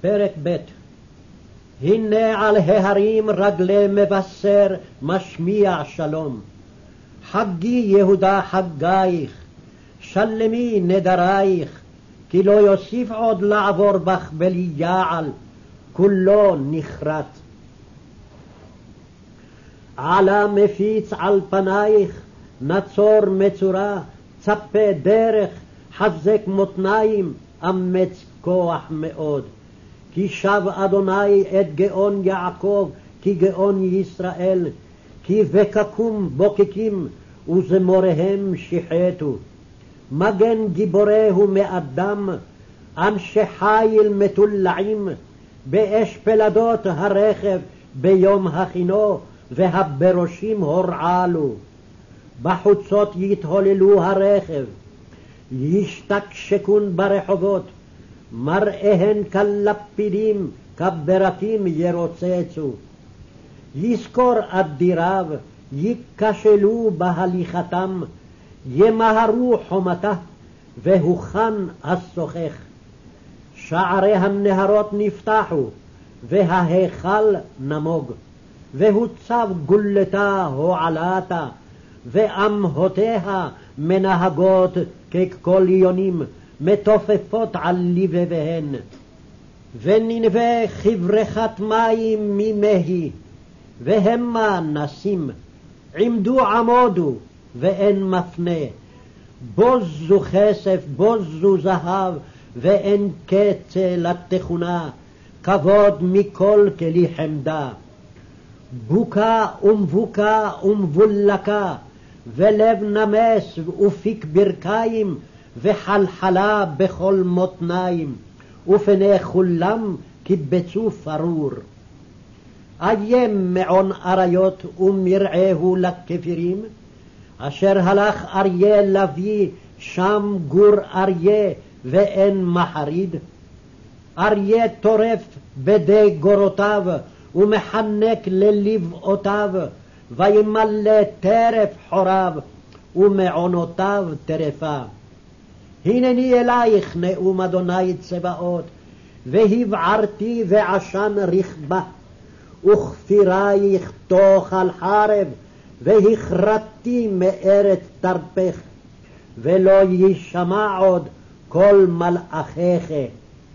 פרק ב' הנה על ההרים רגלי מבשר משמיע שלום. חגי יהודה חגייך, שלמי נדרייך, כי לא יוסיף עוד לעבור בך בלי יעל, כולו נכרת. עלה מפיץ על פנייך, נצור מצורה, צפה דרך, חזק מותניים, אמץ כוח מאוד. כי שב אדוני את גאון יעקב, כי גאון ישראל, כי וקקום בוקקים, וזמוריהם שיחתו. מגן גיבורהו מאדם, אנשי חיל מטולעים, באש פלדות הרכב ביום הכינו, והברושים הורעלו. בחוצות יתהוללו הרכב, ישתקשקון ברחובות, מראיהן כלפידים, כברקים ירוצצו. יזכור אדיריו, ייכשלו בהליכתם, ימהרו חומתה, והוכן השוחך. שערי הנהרות נפתחו, וההיכל נמוג, והוצב גולתה הועלתה, ואמהותיה מנהגות ככל יונים, מתופפות על לבביהן. וננבה כברכת מים ממהי, והמה נסים, עמדו עמודו, ואין מפנה. בוזו כסף, בוזו זהב, ואין קצה לתכונה, כבוד מכל כלי חמדה. בוקה ומבוקה ומבולקה, ולב נמס ופיק ברכיים, וחלחלה בכל מותניים, ופני כולם קיבצו פרור. איים מעון אריות ומרעהו לכפירים, אשר הלך אריה לביא, שם גור אריה ואין מחריד. אריה טורף בדי גורותיו, ומחנק ללבעותיו, וימלא טרף חוריו, ומעונותיו טרפה. הנני אלייך נאום אדוני צבאות, והבערתי ועשן רכבה, וכפירייך תאכל חרב, והכרתתי מארץ תרפך, ולא יישמע עוד כל מלאכיך.